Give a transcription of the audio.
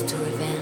to revenge.